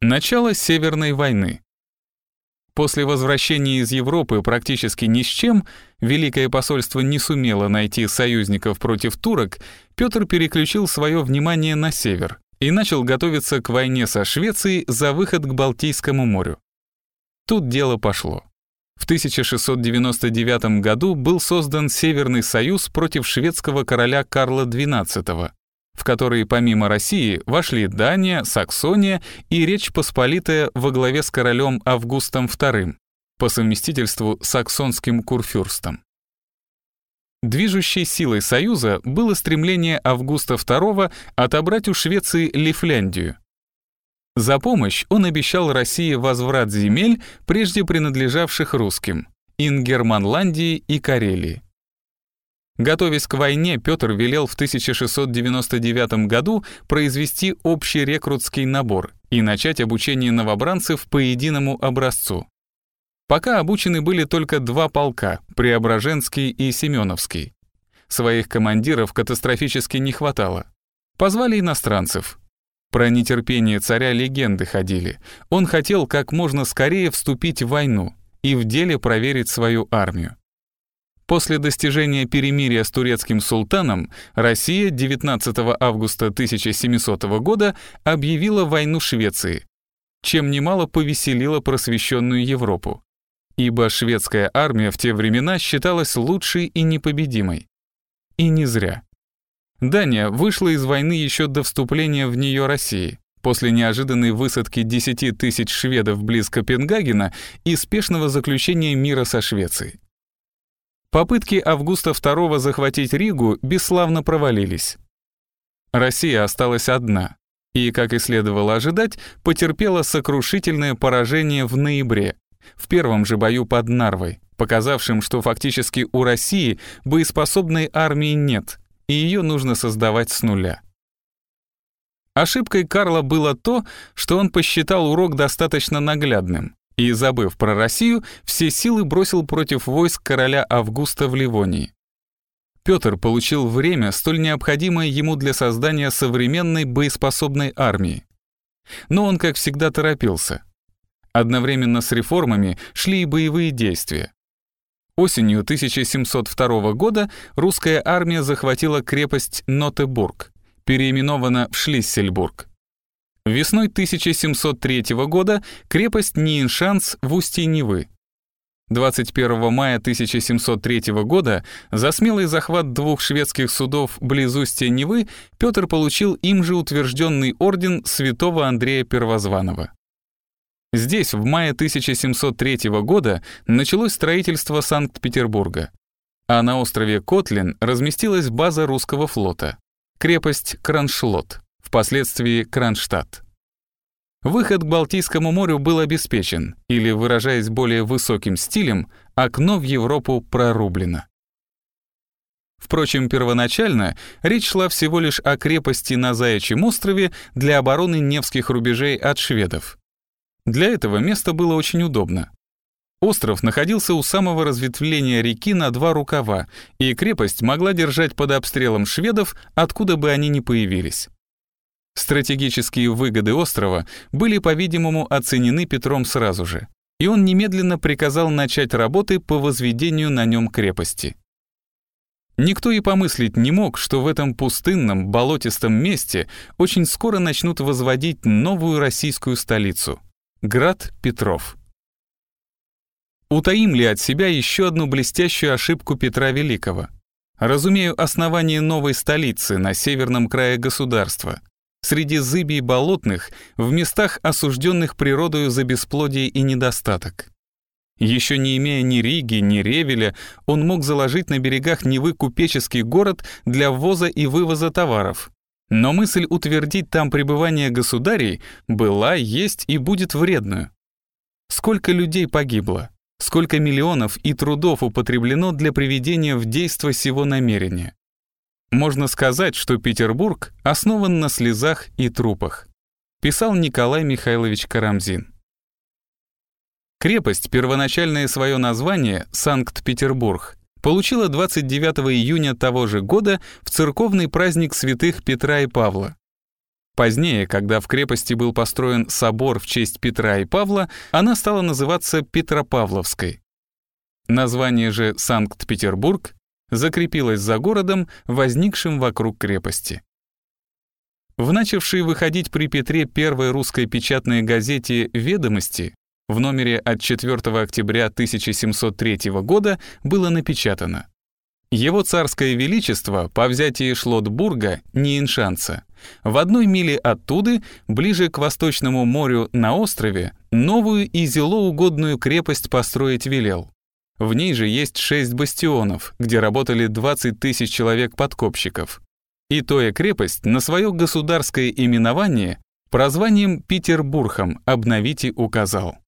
Начало Северной войны. После возвращения из Европы практически ни с чем, Великое посольство не сумело найти союзников против турок, Петр переключил свое внимание на север и начал готовиться к войне со Швецией за выход к Балтийскому морю. Тут дело пошло. В 1699 году был создан Северный союз против шведского короля Карла XII, в который помимо России вошли Дания, Саксония и Речь Посполитая во главе с королем Августом II, по совместительству саксонским курфюрстом. Движущей силой Союза было стремление Августа II отобрать у Швеции Лифляндию. За помощь он обещал России возврат земель, прежде принадлежавших русским, Ингерманландии и Карелии. Готовясь к войне, Петр велел в 1699 году произвести общий рекрутский набор и начать обучение новобранцев по единому образцу. Пока обучены были только два полка — Преображенский и Семеновский. Своих командиров катастрофически не хватало. Позвали иностранцев. Про нетерпение царя легенды ходили. Он хотел как можно скорее вступить в войну и в деле проверить свою армию. После достижения перемирия с турецким султаном Россия 19 августа 1700 года объявила войну Швеции, чем немало повеселила просвещенную Европу, ибо шведская армия в те времена считалась лучшей и непобедимой. И не зря. Дания вышла из войны еще до вступления в нее России, после неожиданной высадки 10 тысяч шведов близ Копенгагена и спешного заключения мира со Швецией. Попытки Августа II захватить Ригу бесславно провалились. Россия осталась одна и, как и следовало ожидать, потерпела сокрушительное поражение в ноябре, в первом же бою под Нарвой, показавшим, что фактически у России боеспособной армии нет, и ее нужно создавать с нуля. Ошибкой Карла было то, что он посчитал урок достаточно наглядным и, забыв про Россию, все силы бросил против войск короля Августа в Ливонии. Петр получил время, столь необходимое ему для создания современной боеспособной армии. Но он, как всегда, торопился. Одновременно с реформами шли и боевые действия. Осенью 1702 года русская армия захватила крепость Нотебург, переименована в Шлиссельбург. Весной 1703 года крепость Ниеншанс в устье Невы. 21 мая 1703 года за смелый захват двух шведских судов близ устья Невы Петр получил им же утвержденный орден святого Андрея Первозванного. Здесь в мае 1703 года началось строительство Санкт-Петербурга, а на острове Котлин разместилась база русского флота, крепость Кроншлот впоследствии Кронштадт. Выход к Балтийскому морю был обеспечен, или, выражаясь более высоким стилем, окно в Европу прорублено. Впрочем, первоначально речь шла всего лишь о крепости на Заячьем острове для обороны Невских рубежей от шведов. Для этого место было очень удобно. Остров находился у самого разветвления реки на два рукава, и крепость могла держать под обстрелом шведов, откуда бы они ни появились. Стратегические выгоды острова были, по-видимому, оценены Петром сразу же, и он немедленно приказал начать работы по возведению на нем крепости. Никто и помыслить не мог, что в этом пустынном, болотистом месте очень скоро начнут возводить новую российскую столицу — Град Петров. Утаим ли от себя еще одну блестящую ошибку Петра Великого? Разумею, основание новой столицы на северном крае государства, среди зыбий болотных, в местах, осужденных природою за бесплодие и недостаток. Еще не имея ни Риги, ни Ревеля, он мог заложить на берегах Невы купеческий город для ввоза и вывоза товаров. Но мысль утвердить там пребывание государей была, есть и будет вредную. Сколько людей погибло, сколько миллионов и трудов употреблено для приведения в действо сего намерения. Можно сказать, что Петербург основан на слезах и трупах, писал Николай Михайлович Карамзин. Крепость, первоначальное свое название Санкт-Петербург, получила 29 июня того же года в церковный праздник святых Петра и Павла. Позднее, когда в крепости был построен собор в честь Петра и Павла, она стала называться Петропавловской. Название же Санкт-Петербург закрепилось за городом, возникшим вокруг крепости. В начавшей выходить при Петре первой русской печатной газете «Ведомости» в номере от 4 октября 1703 года было напечатано «Его царское величество по взятии Шлотбурга, Ниеншанца, в одной миле оттуда, ближе к Восточному морю на острове, новую и зелоугодную крепость построить велел. В ней же есть шесть бастионов, где работали 20 тысяч человек-подкопщиков. И тоя крепость на свое государское именование прозванием Петербургом обновите указал.